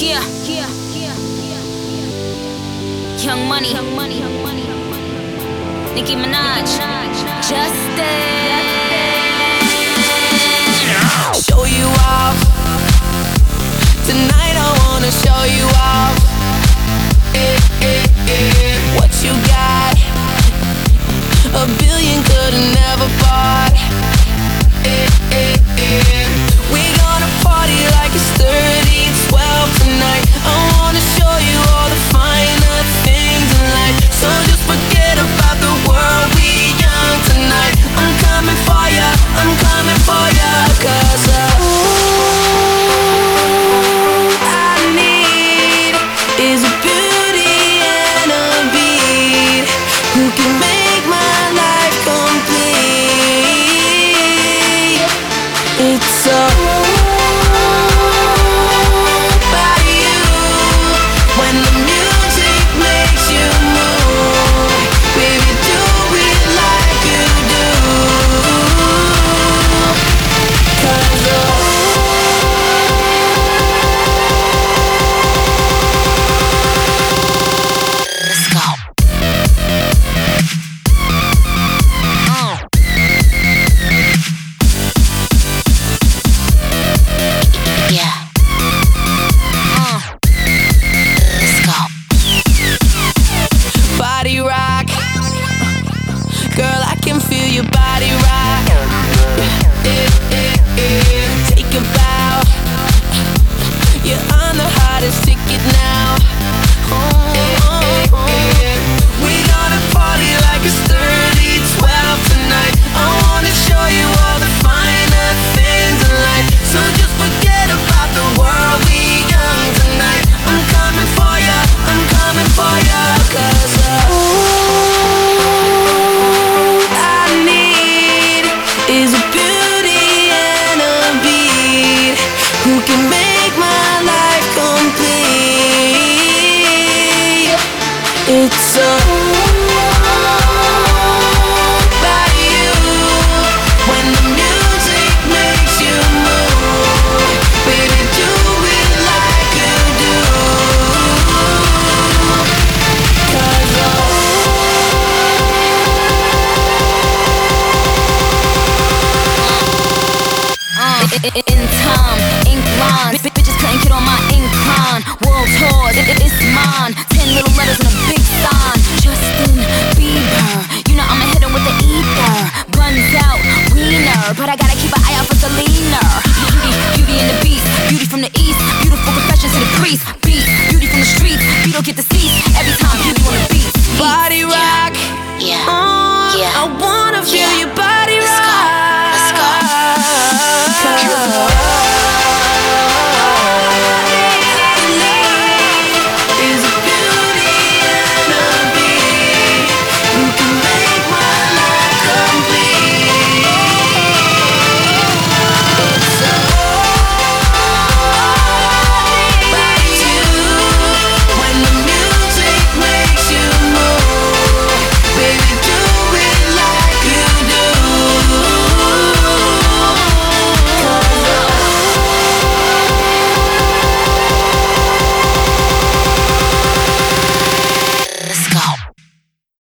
Yeah, yeah, yeah. Young money, young money, young money, Nicki Minaj, Justin. in time, ink lines. Bitches couldn't get on my incline. World tour, it's mine. Ten little letters and a big sign. Justin Bieber, you know I'ma hit him with the ether. Runs out, wiener, but I gotta keep an eye out for the leaner. Beauty, beauty and the beast, beauty from the east, beautiful confessions to the priest.